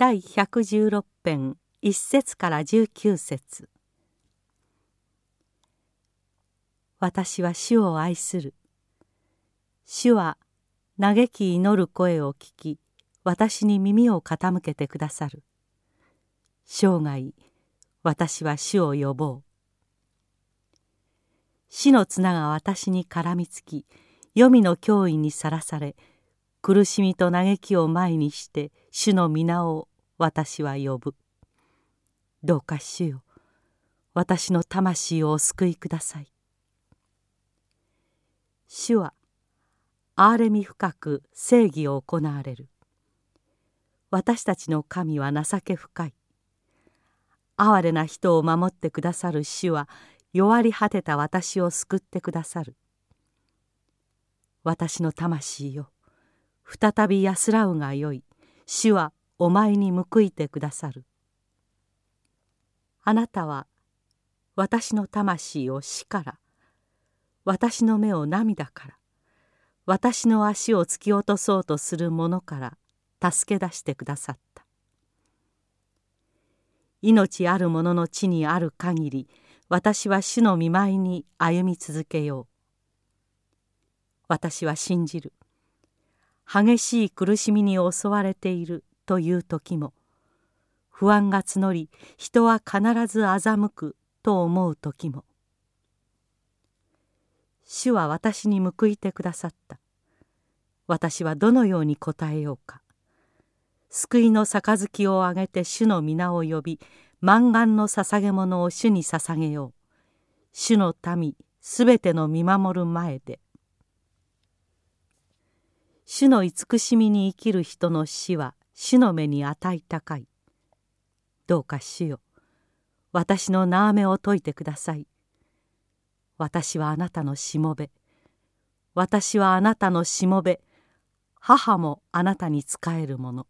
第116編1節から19節私は主を愛する。主は嘆き祈る声を聞き、私に耳を傾けてくださる。生涯、私は主を呼ぼう。死の綱が私に絡みつき、黄泉の脅威にさらされ、苦しみと嘆きを前にして主の皆を私は呼ぶ。どうか主よ、私の魂をお救いください。主は憐れみ深く正義を行われる私たちの神は情け深い哀れな人を守ってくださる主は弱り果てた私を救ってくださる私の魂よ再び安らうがよい。主はお前に報いてくださる。あなたは私の魂を死から私の目を涙から私の足を突き落とそうとする者から助け出してくださった。命ある者の地にある限り私は主の見舞いに歩み続けよう。私は信じる。激しい苦しみに襲われているという時も不安が募り人は必ず欺くと思う時も。主は私に報いてくださった。私はどのように答えようか。救いの杯をあげて主の皆を呼び満願の捧げ物を主に捧げよう。主の民すべての見守る前で主の慈しみに生きる人の死は主の目に値高い。どうか主よ私の縄目を解いてください。私はあなたのしもべ。私はあなたのしもべ。母もあなたに仕えるもの。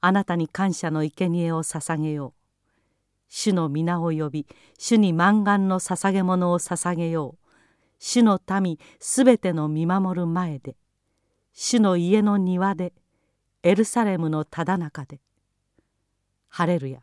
あなたに感謝の生贄を捧げよう。主の皆を呼び主に満願の捧げ物を捧げよう。主の民すべての見守る前で主の家の庭でエルサレムのただ中で。ハレルヤ。